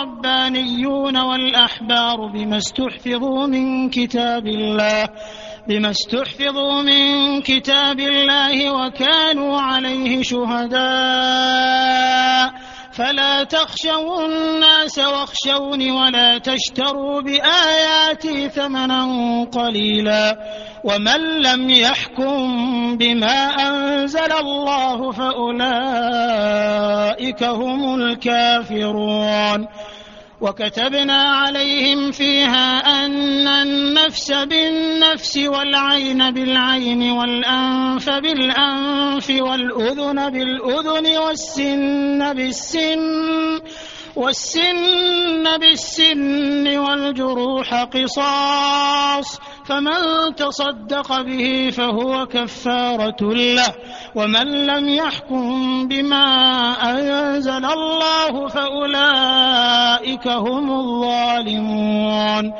والربانيون والأحبار بما استحفظوا من كتاب الله بما استحفظوا من كتاب الله وكانوا عليه شهداء. فلا تخشوا الناس واخشوني ولا تشتروا بآياتي ثمنا قليلا. ومن لم يحكم بما أنزل الله فأولئك هم الكافرون. وكتبنا عليهم فيها أن النفس بالنفس والعين بالعين والأنف بالأنف والأذن بالأذن والسن بالسن والسن بالسن والجروح قصاص فمن تصدق به فهو كفارة له ومن لم يحكم بما أنزل الله فأولئك هم الظالمون.